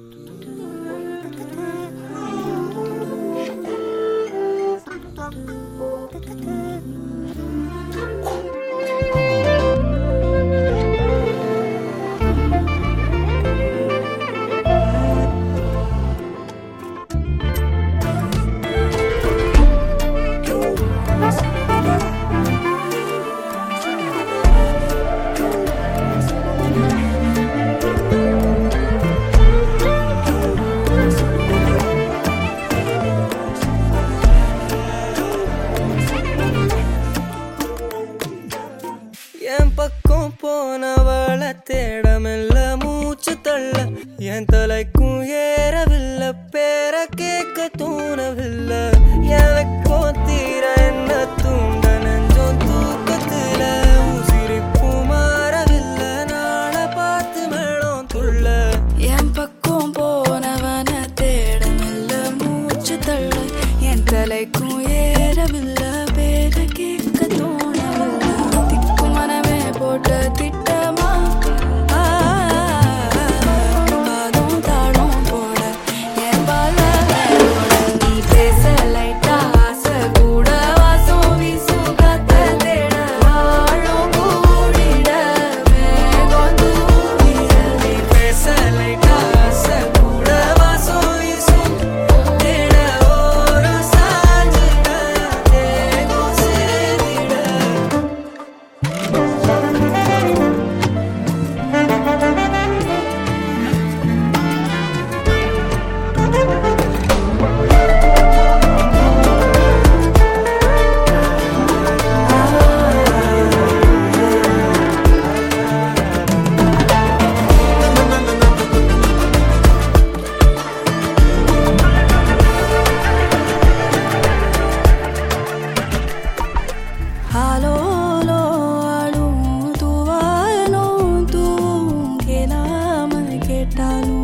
Du, du, du, du, du, du. హాలో తువాలో తూ గెలా మన కెట్టాలు